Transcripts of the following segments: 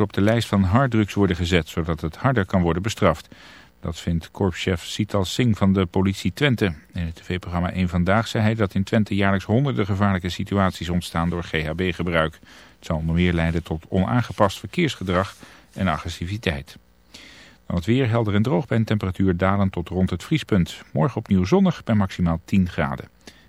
op de lijst van harddrugs worden gezet, zodat het harder kan worden bestraft. Dat vindt korpschef Sital Singh van de politie Twente. In het tv-programma 1 Vandaag zei hij dat in Twente jaarlijks honderden gevaarlijke situaties ontstaan door GHB-gebruik. Het zal onder meer leiden tot onaangepast verkeersgedrag en agressiviteit. Dan het weer helder en droog bij temperatuur dalend tot rond het vriespunt. Morgen opnieuw zonnig bij maximaal 10 graden.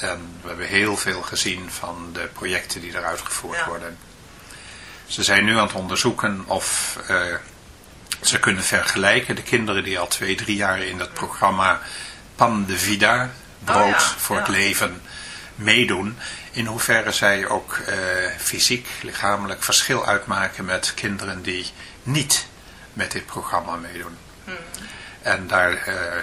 En we hebben heel veel gezien van de projecten die er uitgevoerd Ja. worden. Ze zijn nu aan het onderzoeken of eh, ze kunnen vergelijken. De kinderen die al twee, drie jaar in het programma Pan de Vida, brood Oh ja, voor het leven, meedoen. In hoeverre zij ook eh, fysiek, lichamelijk verschil uitmaken met kinderen die niet met dit programma meedoen. Hmm. En daar eh,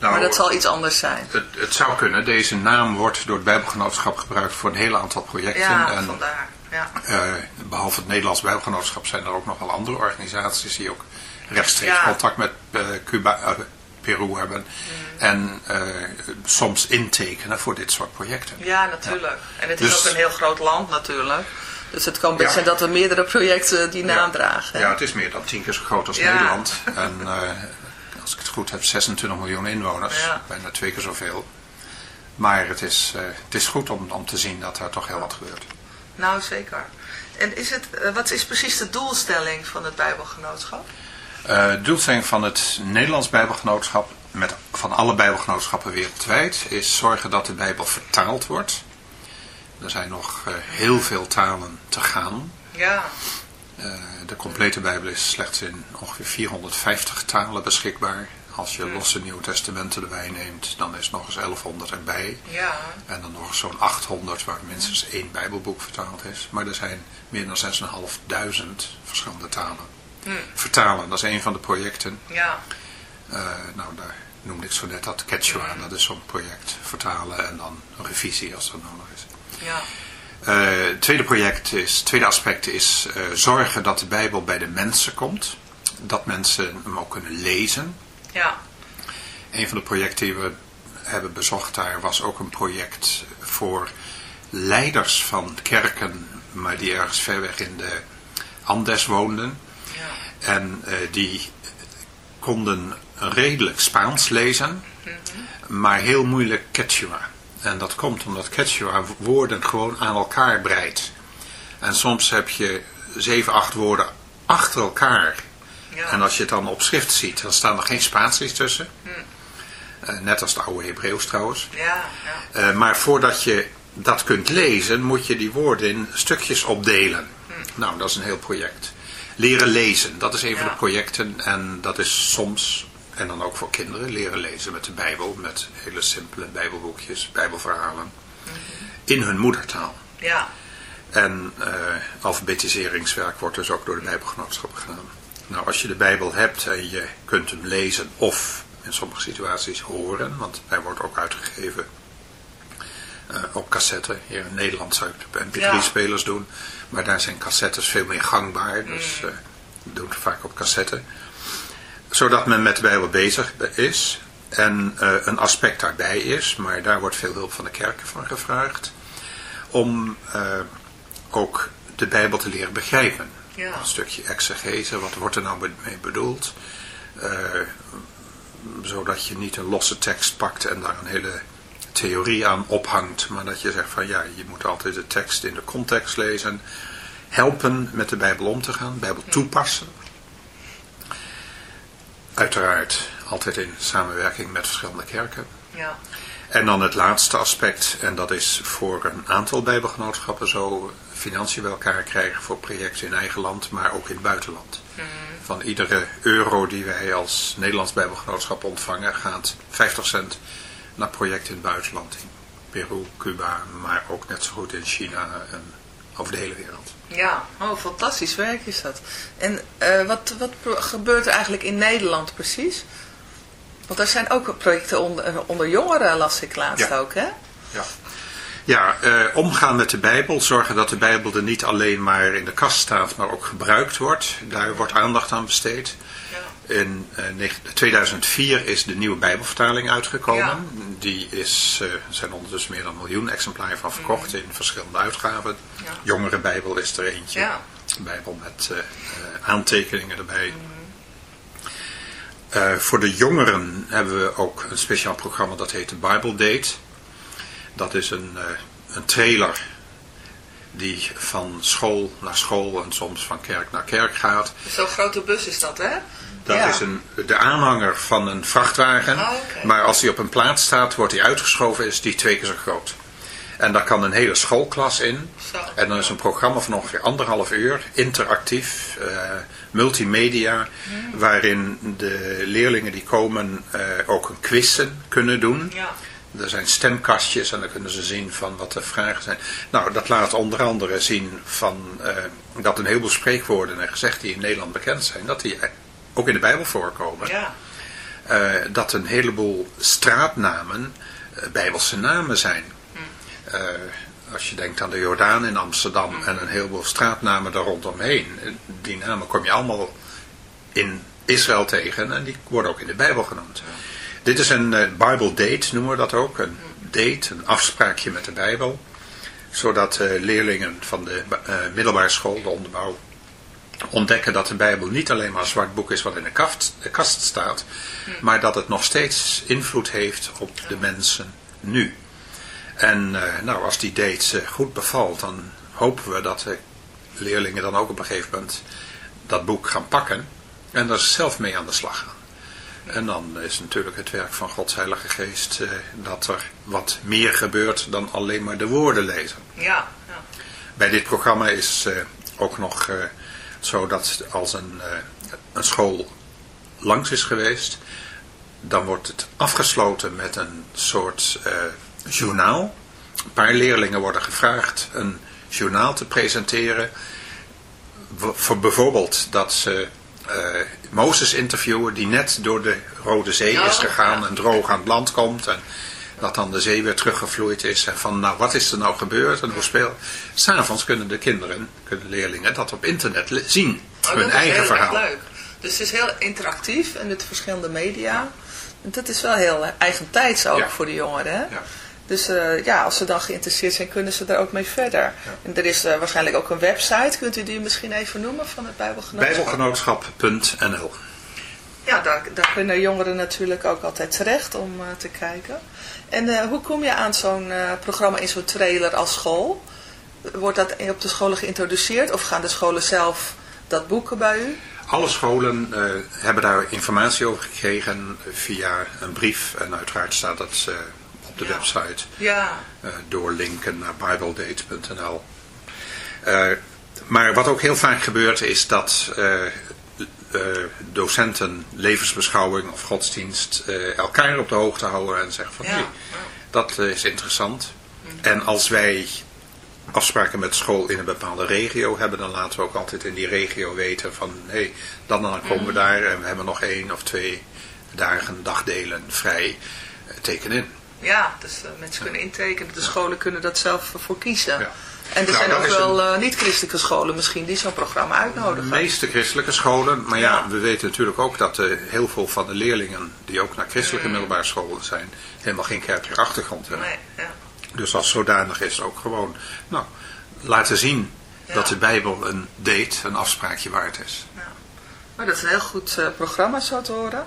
Nou, maar dat zal iets anders zijn. Het, het zou kunnen. Deze naam wordt door het Bijbelgenootschap gebruikt voor een heel aantal projecten. Ja, en vandaar. Ja. eh, behalve het Nederlands Bijbelgenootschap zijn er ook nog wel andere organisaties die ook rechtstreeks Ja. contact met eh, Cuba, eh, Peru hebben. En eh, soms intekenen voor dit soort projecten. ja, natuurlijk. En het is Dus- ook een heel groot land natuurlijk. Dus het kan best Ja. zijn dat er meerdere projecten die naam Ja. dragen. Ja, het is meer dan tien keer zo groot als. Nederland. En als ik het goed heb, 26 miljoen inwoners. Ja. Bijna twee keer zoveel. Maar het is, eh, het is goed om, om te zien dat er toch heel wat gebeurt. Nou, zeker. En is het, eh, wat is precies de doelstelling van het Bijbelgenootschap? Eh, De doelstelling van het Nederlands Bijbelgenootschap, met, van alle Bijbelgenootschappen wereldwijd, is zorgen dat de Bijbel vertaald wordt. Er zijn nog heel veel talen te gaan. Ja, de complete Bijbel is slechts in ongeveer 450 talen beschikbaar. Als je losse Nieuwe Testamenten erbij neemt, dan is nog eens 1100 erbij. Ja. En dan nog zo'n 800 waar minstens één bijbelboek vertaald is. Maar er zijn meer dan 6.500 verschillende talen. Hm. Vertalen, dat is een van de projecten. Ja. Uh, nou, daar noemde ik zo net dat Quechua, dat is zo'n project. Vertalen en dan revisie als dat nodig is. Ja. Het tweede project is, het tweede aspect is uh, zorgen dat de Bijbel bij de mensen komt. Dat mensen hem ook kunnen lezen. Ja. Een van de projecten die we hebben bezocht daar was ook een project voor leiders van kerken, maar die ergens ver weg in de Andes woonden. Ja. En uh, die konden redelijk Spaans lezen, Mhm. maar heel moeilijk Quechua. En dat komt omdat Quechua woorden gewoon aan elkaar breidt. En soms heb je zeven, acht woorden achter elkaar. Ja. En als je het dan op schrift ziet, dan staan er geen Spaansies tussen. Hm. Uh, net als de oude Hebreeuws trouwens. Ja, ja. Uh, maar voordat je dat kunt lezen, moet je die woorden in stukjes opdelen. Hm. Nou, dat is een heel project. Leren lezen, dat is een van de projecten. En dat is soms, en dan ook voor kinderen, leren lezen met de Bijbel. Met hele simpele Bijbelboekjes, Bijbelverhalen. In hun moedertaal. Ja. En uh, alfabetiseringswerk wordt dus ook door de Bijbelgenootschap gedaan. Nou, als je de Bijbel hebt en je kunt hem lezen of in sommige situaties horen, want hij wordt ook uitgegeven uh, op cassette. Hier in Nederland zou het op mp3-spelers doen, maar daar zijn cassettes veel meer gangbaar, dus uh, we doen het vaak op cassette. Zodat men met de Bijbel bezig is en uh, een aspect daarbij is, maar daar wordt veel hulp van de kerken van gevraagd, om ook de Bijbel te leren begrijpen. Ja. Een stukje exegese, wat wordt er nou mee bedoeld? Uh, zodat je niet een losse tekst pakt en daar een hele theorie aan ophangt. Maar dat je zegt van ja, je moet altijd de tekst in de context lezen. Helpen met de Bijbel om te gaan, Bijbel toepassen. Uiteraard altijd in samenwerking met verschillende kerken. Ja. En dan het laatste aspect, en dat is voor een aantal bijbelgenootschappen zo financiën bij elkaar krijgen voor projecten in eigen land, maar ook in het buitenland. Mm. Van iedere euro die wij als Nederlands bijbelgenootschap ontvangen, gaat 50 cent naar projecten in het buitenland. In Peru, Cuba, maar ook net zo goed in China en over de hele wereld. Ja, oh, fantastisch werk is dat. En uh, wat, wat gebeurt er eigenlijk in Nederland precies? Want er zijn ook projecten onder, onder jongeren, las ik laatst ja. ook, hè? Ja. Ja, uh, omgaan met de Bijbel, zorgen dat de Bijbel er niet alleen maar in de kast staat, maar ook gebruikt wordt. Daar wordt aandacht aan besteed. In uh, 2004 is de nieuwe Bijbelvertaling uitgekomen. Ja. Die is, uh, er zijn ondertussen meer dan een miljoen exemplaren van verkocht mm. in verschillende uitgaven. Ja. Jongere Bijbel is er eentje. Ja. Bijbel met uh, aantekeningen erbij. Uh, voor de jongeren hebben we ook een speciaal programma dat heet de Bible Date. Dat is een, uh, een trailer die van school naar school en soms van kerk naar kerk gaat. Zo'n grote bus is dat, hè? Dat ja. is een, de aanhanger van een vrachtwagen. Oh, okay. Maar als die op een plaats staat, wordt die uitgeschoven, is die twee keer zo groot. En daar kan een hele schoolklas in. Zo. En dan is een programma van ongeveer anderhalf uur, interactief, uh, multimedia, mm. waarin de leerlingen die komen uh, ook een quizzen kunnen doen. Ja. Er zijn stemkastjes en dan kunnen ze zien van wat de vragen zijn. Nou, dat laat onder andere zien van uh, dat een heleboel spreekwoorden en gezegden die in Nederland bekend zijn, dat die ook in de Bijbel voorkomen. Ja. Uh, dat een heleboel straatnamen uh, Bijbelse namen zijn. Hm. Uh, als je denkt aan de Jordaan in Amsterdam hm. en een heleboel straatnamen daar rondomheen. Die namen kom je allemaal in Israël tegen en die worden ook in de Bijbel genoemd. Ja. Dit is een Bible date, noemen we dat ook. Een date, een afspraakje met de Bijbel. Zodat leerlingen van de middelbare school, de onderbouw, ontdekken dat de Bijbel niet alleen maar een zwart boek is wat in de kast, de kast staat, hm. maar dat het nog steeds invloed heeft op de mensen nu. En uh, nou, als die date uh, goed bevalt, dan hopen we dat de leerlingen dan ook op een gegeven moment dat boek gaan pakken en daar zelf mee aan de slag gaan. En dan is natuurlijk het werk van Gods Heilige Geest uh, dat er wat meer gebeurt dan alleen maar de woorden lezen. Ja. ja. Bij dit programma is ook nog zodat als een, uh, een school langs is geweest, dan wordt het afgesloten met een soort uh, journaal. Een paar leerlingen worden gevraagd een journaal te presenteren. Voor bijvoorbeeld dat ze uh, Mozes interviewen die net door de Rode Zee is gegaan en droog aan het land komt. En dat dan de zee weer teruggevloeid is. En van nou wat is er nou gebeurd en hoe speel. S'avonds kunnen de kinderen, kunnen leerlingen dat op internet zien. Oh, hun eigen verhaal. leuk. Dus het is heel interactief en met verschillende media. En dat is wel heel eigentijds ook voor de jongeren. Hè? Ja. Dus uh, ja, als ze dan geïnteresseerd zijn, kunnen ze daar ook mee verder. Ja. En er is uh, waarschijnlijk ook een website. Kunt u die misschien even noemen van het Bijbelgenootschap? Bijbelgenootschap.nl Ja, daar, daar, kunnen jongeren natuurlijk ook altijd terecht om uh, te kijken. En hoe kom je aan zo'n programma in zo'n trailer als school? Wordt dat op de scholen geïntroduceerd of gaan de scholen zelf dat boeken bij u? Alle scholen uh, hebben daar informatie over gekregen via een brief. En uiteraard staat dat op de ja. website. Ja. Door linken naar bibledate.nl. maar wat ook heel vaak gebeurt is dat docenten levensbeschouwing of godsdienst elkaar op de hoogte houden. En zeggen van ja. hey, dat is interessant. En als wij afspraken met school in een bepaalde regio hebben, dan laten we ook altijd in die regio weten van, hé, hey, dan dan komen we daar en we hebben nog één of twee dagen, dagdelen vrij, teken in. Ja, dus mensen kunnen intekenen, de scholen kunnen dat zelf voor kiezen. Ja. En er nou, zijn ook wel een... uh, niet-christelijke scholen misschien die zo'n programma uitnodigen. De meeste christelijke scholen, maar ja, ja. we weten natuurlijk ook dat uh, heel veel van de leerlingen die ook naar christelijke mm. middelbare scholen zijn, helemaal geen kerkelijke achtergrond hebben. Nee, ja. Dus als zodanig is ook gewoon, nou, laten zien ja. dat de Bijbel een date, een afspraakje waard is. Ja. Maar dat is een heel goed uh, programma zo te horen.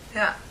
Ja.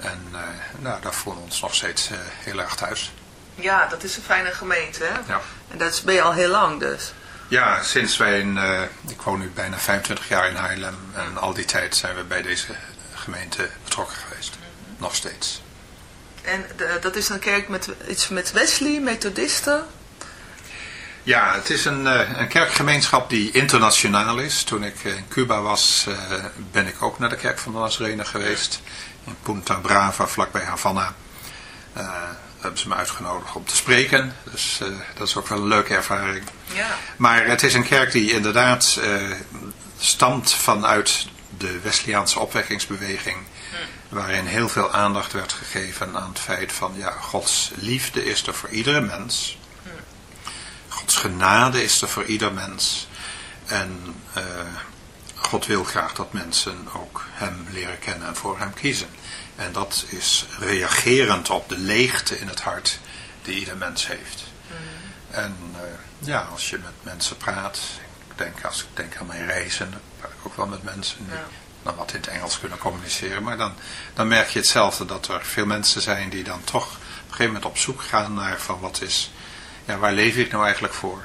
En uh, nou, daar voelen we ons nog steeds uh, heel erg thuis. Ja, dat is een fijne gemeente, hè? Ja. En dat ben je al heel lang dus. Ja, sinds wij, in, uh, ik woon nu bijna 25 jaar in Haarlem. En al die tijd zijn we bij deze gemeente betrokken geweest. Mm -hmm. Nog steeds. En de, dat is een kerk met iets met Wesley, methodisten? Ja, het is een, een kerkgemeenschap die internationaal is. Toen ik in Cuba was, ben ik ook naar de kerk van de Nazarenen geweest in Punta Brava, vlakbij Havana. Uh, hebben ze me uitgenodigd om te spreken. Dus uh, dat is ook wel een leuke ervaring. Ja. Maar het is een kerk die inderdaad uh, stamt vanuit de Wesleyaanse opwekkingsbeweging. Hm. Waarin heel veel aandacht werd gegeven aan het feit van ja, Gods liefde is er voor iedere mens. Hm. Gods genade is er voor ieder mens. En God wil graag dat mensen ook hem leren kennen en voor hem kiezen. En dat is reagerend op de leegte in het hart die ieder mens heeft. Mm. En uh, ja, als je met mensen praat, ik denk, als ik denk aan mijn reizen, dan praat ik ook wel met mensen die ja. dan wat in het Engels kunnen communiceren. Maar dan, dan merk je hetzelfde, dat er veel mensen zijn die dan toch op een gegeven moment op zoek gaan naar van wat is, ja, waar leef ik nou eigenlijk voor?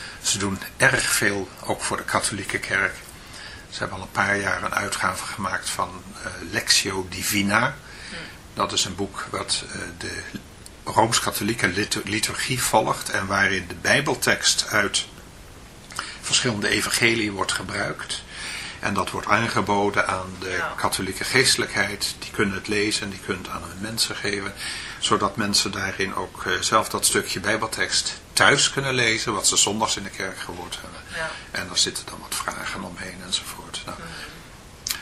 Ze doen erg veel, ook voor de katholieke kerk. Ze hebben al een paar jaar een uitgave gemaakt van uh, Lectio Divina. Dat is een boek wat uh, de Rooms-Katholieke liturgie volgt en waarin de bijbeltekst uit verschillende evangelieën wordt gebruikt. En dat wordt aangeboden aan de Ja. katholieke geestelijkheid. Die kunnen het lezen en die kunnen het aan hun mensen geven. Zodat mensen daarin ook eh, zelf dat stukje bijbeltekst thuis kunnen lezen. Wat ze zondags in de kerk gehoord hebben. Ja. En daar zitten dan wat vragen omheen enzovoort. Nou,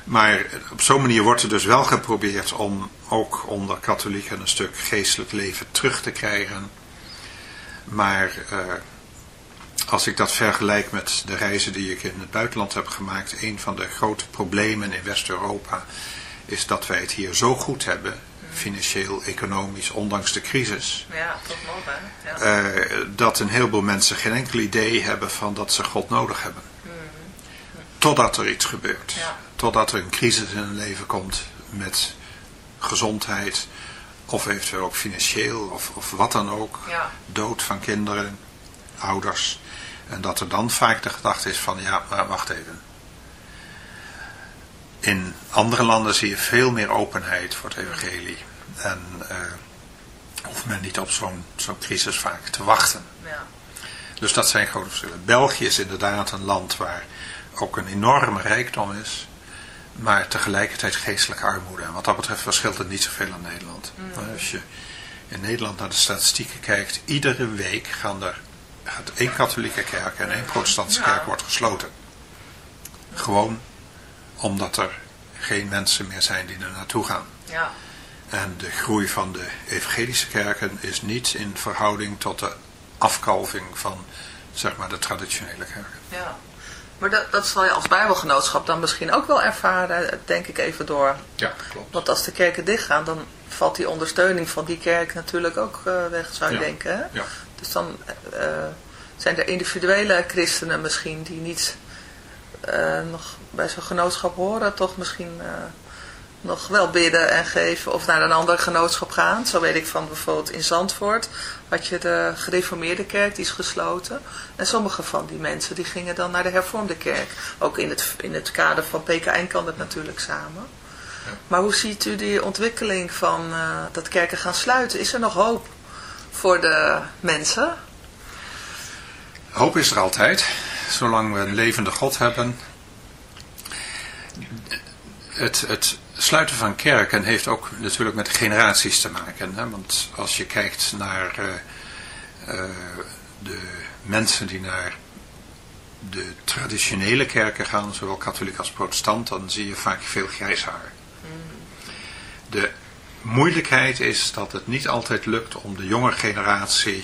maar op zo'n manier wordt er dus wel geprobeerd om ook onder katholieken een stuk geestelijk leven terug te krijgen. Maar eh, als ik dat vergelijk met de reizen die ik in het buitenland heb gemaakt, een van de grote problemen in West-Europa is dat wij het hier zo goed hebben, financieel, economisch, ondanks de crisis, Ja, toch nog hè? Ja. eh, dat een heleboel mensen geen enkel idee hebben van dat ze God nodig hebben. Totdat er iets gebeurt. Ja. Totdat er een crisis in hun leven komt met gezondheid of eventueel ook financieel of, of wat dan ook. Ja. Dood van kinderen, ouders. En dat er dan vaak de gedachte is van ja, maar wacht even. In andere landen zie je veel meer openheid voor het evangelie. En eh, hoeft men niet op zo'n zo'n crisis vaak te wachten. ja. Dus dat zijn grote verschillen. België is inderdaad een land waar ook een enorme rijkdom is, maar tegelijkertijd geestelijke armoede. En wat dat betreft verschilt het niet zoveel aan Nederland. Als je in Nederland naar de statistieken kijkt, iedere week gaan er, gaat één katholieke kerk en één protestantse kerk wordt gesloten. Gewoon omdat er geen mensen meer zijn die er naartoe gaan. ja. En de groei van de evangelische kerken is niet in verhouding tot de afkalving van zeg maar, de traditionele kerken. Ja. Maar dat, dat zal je als bijbelgenootschap dan misschien ook wel ervaren, denk ik even door. Ja, klopt. Want als de kerken dichtgaan, dan valt die ondersteuning van die kerk natuurlijk ook eh, weg, zou je Ja. denken. Hè? Ja. Dus dan eh, zijn er individuele christenen misschien die niet eh, nog bij zo'n genootschap horen, toch misschien eh, nog wel bidden en geven of naar een ander genootschap gaan. Zo weet ik van bijvoorbeeld in Zandvoort had je de gereformeerde kerk, die is gesloten. En sommige van die mensen die gingen dan naar de hervormde kerk. Ook in het, in het kader van PKN kan dat natuurlijk samen. Maar hoe ziet u die ontwikkeling van eh, dat kerken gaan sluiten? Is er nog hoop voor de mensen? Hoop is er altijd, zolang we een levende God hebben. Het, het sluiten van kerken heeft ook natuurlijk met generaties te maken. Hè? Want als je kijkt naar eh, eh, de mensen die naar de traditionele kerken gaan, zowel katholiek als protestant, dan zie je vaak veel grijs haar. De moeilijkheid is dat het niet altijd lukt om de jonge generatie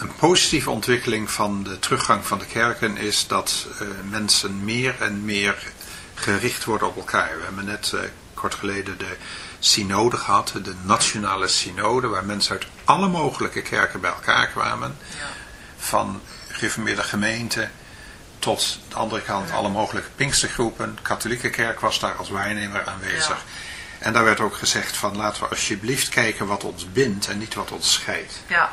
een positieve ontwikkeling van de teruggang van de kerken is dat mensen meer en meer gericht worden op elkaar. We hebben net kort geleden de synode gehad, de nationale synode, waar mensen uit alle mogelijke kerken bij elkaar kwamen. Ja. Van gereformeerde gemeenten tot de andere kant alle mogelijke pinkstergroepen. De katholieke kerk was daar als waarnemer aanwezig. En daar werd ook gezegd van laten we alsjeblieft kijken wat ons bindt en niet wat ons scheidt. Ja.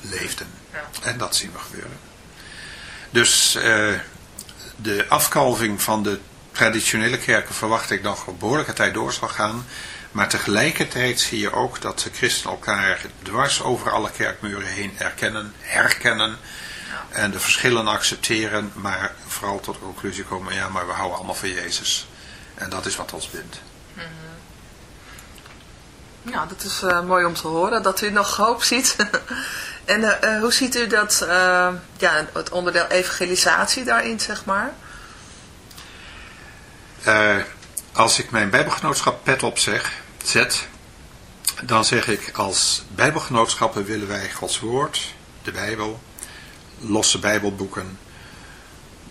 leefden. En dat zien we gebeuren. Dus uh, de afkalving van de traditionele kerken verwacht ik nog een behoorlijke tijd door zal gaan. Maar tegelijkertijd zie je ook dat de christenen elkaar dwars over alle kerkmuren heen erkennen, herkennen. En de verschillen accepteren, maar vooral tot de conclusie komen, ja, maar we houden allemaal van Jezus. En dat is wat ons bindt. Mm Ja, dat is uh, mooi om te horen, dat u nog hoop ziet. En uh, hoe ziet u dat, uh, ja, het onderdeel evangelisatie daarin, zeg maar? Als ik mijn bijbelgenootschap pet op zeg, zet, dan zeg ik als bijbelgenootschappen willen wij Gods woord, de Bijbel, losse bijbelboeken,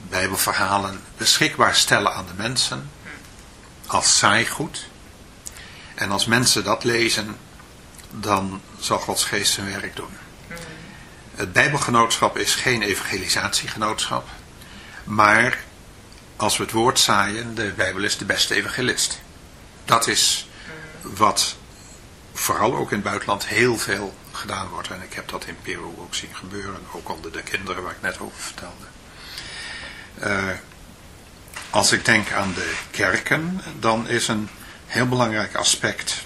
bijbelverhalen beschikbaar stellen aan de mensen als saaigoed. En als mensen dat lezen, dan zal Gods geest zijn werk doen. Het Bijbelgenootschap is geen evangelisatiegenootschap. Maar als we het woord zaaien, de Bijbel is de beste evangelist. Dat is wat vooral ook in het buitenland heel veel gedaan wordt. En ik heb dat in Peru ook zien gebeuren. Ook onder de kinderen waar ik net over vertelde. Uh, als ik denk aan de kerken, dan is een heel belangrijk aspect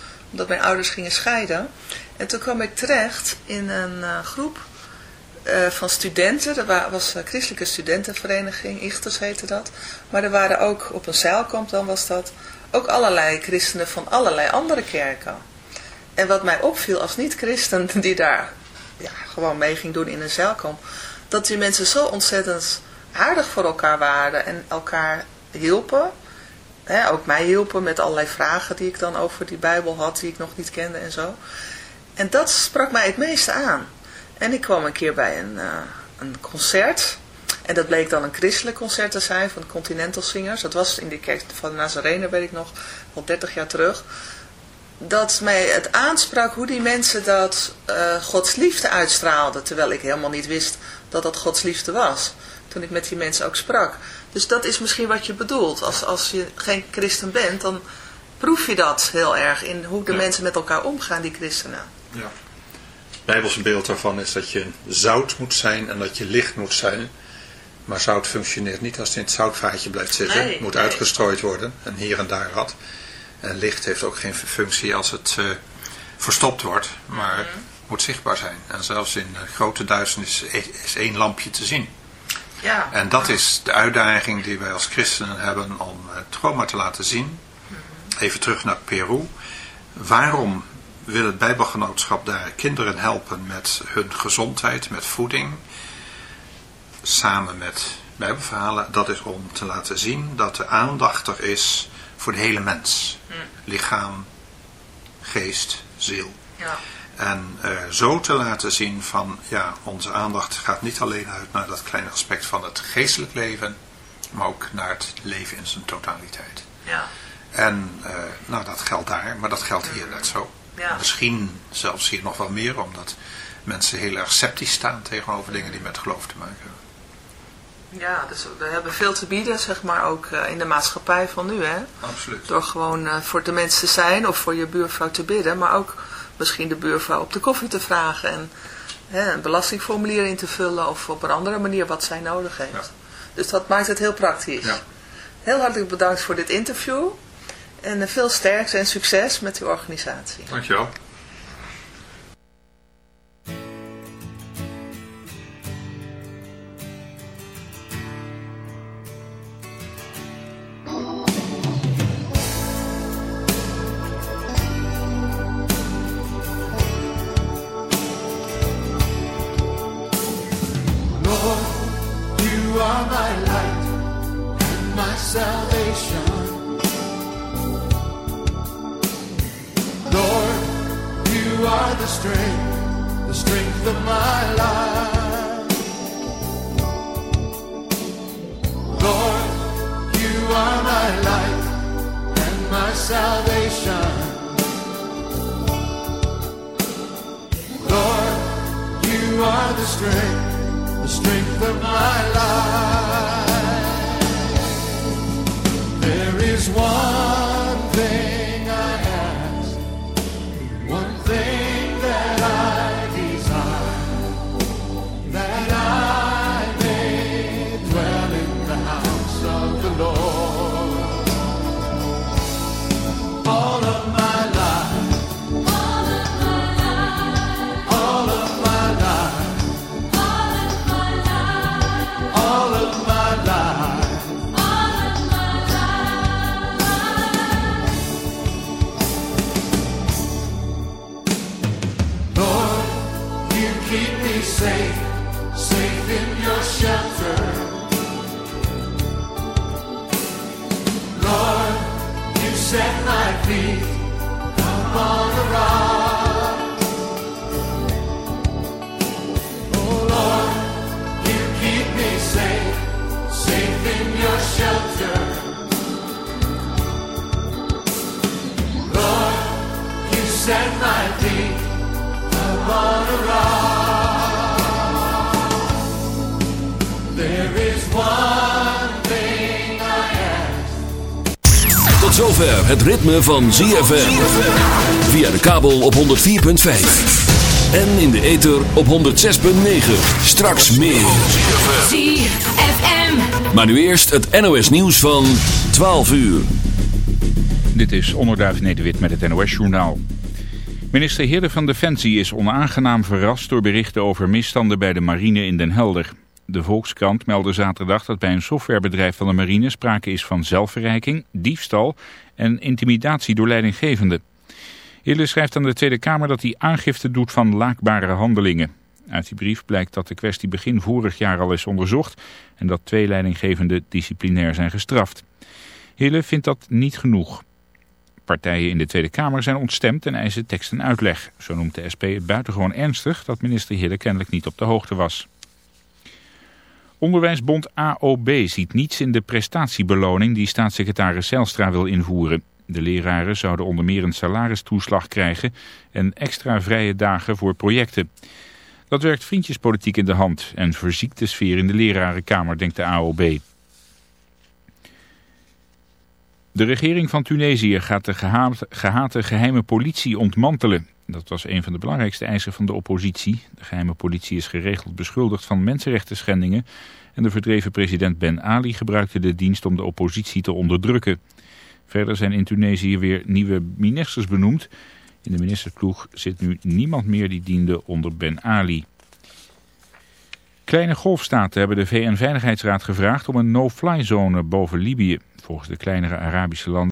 Omdat mijn ouders gingen scheiden. En toen kwam ik terecht in een uh, groep uh, van studenten. Dat was een christelijke studentenvereniging, Ichters heette dat. Maar er waren ook, op een zeilkamp dan was dat, ook allerlei christenen van allerlei andere kerken. En wat mij opviel als niet-christen die daar ja, gewoon mee ging doen in een zeilkamp, dat die mensen zo ontzettend aardig voor elkaar waren en elkaar hielpen. Ook mij hielpen met allerlei vragen die ik dan over die Bijbel had, die ik nog niet kende en zo. En dat sprak mij het meeste aan. En ik kwam een keer bij een, uh, een concert. En dat bleek dan een christelijk concert te zijn van Continental Singers. Dat was in de kerk van Nazarene, weet ik nog, al 30 jaar terug. Dat mij het aansprak hoe die mensen dat uh, Gods liefde uitstraalden. Terwijl ik helemaal niet wist dat dat Gods liefde was. Toen ik met die mensen ook sprak. Dus dat is misschien wat je bedoelt. Als, als je geen christen bent, dan proef je dat heel erg in hoe de mensen met elkaar omgaan, die christenen. Ja. Het Bijbelse beeld daarvan is dat je zout moet zijn en dat je licht moet zijn. Maar zout functioneert niet als het in het zoutvaatje blijft zitten. het moet uitgestrooid worden en hier en daar wat. En licht heeft ook geen functie als het uh, verstopt wordt, maar mhm. moet zichtbaar zijn. En zelfs in uh, grote duisternis is, is één lampje te zien. Ja. En dat is de uitdaging die wij als christenen hebben om het trauma te laten zien. Even terug naar Peru. Waarom wil het Bijbelgenootschap daar kinderen helpen met hun gezondheid, met voeding, samen met Bijbelverhalen? Dat is om te laten zien dat de aandacht er is voor de hele mens. Lichaam, geest, ziel. Ja. En uh, zo te laten zien van, ja, onze aandacht gaat niet alleen uit naar dat kleine aspect van het geestelijk leven, maar ook naar het leven in zijn totaliteit. Ja. En uh, nou, dat geldt daar, maar dat geldt hier net zo. Ja. Misschien zelfs hier nog wel meer, omdat mensen heel erg sceptisch staan tegenover dingen die met geloof te maken hebben. Ja, dus we hebben veel te bieden, zeg maar, ook uh, in de maatschappij van nu, hè. Absoluut. Door gewoon uh, voor de mensen te zijn of voor je buurvrouw te bidden, maar ook misschien de buurvrouw op de koffie te vragen en hè, een belastingformulier in te vullen of op een andere manier wat zij nodig heeft. Ja. Dus dat maakt het heel praktisch. Ja. Heel hartelijk bedankt voor dit interview en uh, veel sterkte en succes met uw organisatie. Dankjewel. strength, the strength of my life. Lord, you are my life and my salvation. Lord, you are the strength, the strength of my life. There is one. Zover het ritme van ZFM. Via de kabel op 104.5. En in de ether op 106.9. Straks meer. ZFM. Maar nu eerst het NOS nieuws van 12 uur. Dit is Onderduif Nederwit met het NOS-journaal. Minister Heerde van Defensie is onaangenaam verrast door berichten over misstanden bij de marine in Den Helder. De Volkskrant meldde zaterdag dat bij een softwarebedrijf van de marine sprake is van zelfverrijking, diefstal en intimidatie door leidinggevenden. Heerde schrijft aan de Tweede Kamer dat hij aangifte doet van laakbare handelingen. Uit die brief blijkt dat de kwestie begin vorig jaar al is onderzocht en dat twee leidinggevenden disciplinair zijn gestraft. Hille vindt dat niet genoeg. Partijen in de Tweede Kamer zijn ontstemd en eisen tekst en uitleg. Zo noemt de SP het buitengewoon ernstig dat minister Hille kennelijk niet op de hoogte was. Onderwijsbond AOB ziet niets in de prestatiebeloning die staatssecretaris Zijlstra wil invoeren. De leraren zouden onder meer een salaristoeslag krijgen en extra vrije dagen voor projecten. Dat werkt vriendjespolitiek in de hand en verziekt de sfeer in de lerarenkamer, denkt de AOB. De regering van Tunesië gaat de gehate, gehate geheime politie ontmantelen. Dat was een van de belangrijkste eisen van de oppositie. De geheime politie is geregeld beschuldigd van mensenrechten schendingen. En de verdreven president Ben Ali gebruikte de dienst om de oppositie te onderdrukken. Verder zijn in Tunesië weer nieuwe ministers benoemd. In de ministersploeg zit nu niemand meer die diende onder Ben Ali. Kleine golfstaten hebben de VN-veiligheidsraad gevraagd om een no-fly zone boven Libië. Volgens de kleinere Arabische landen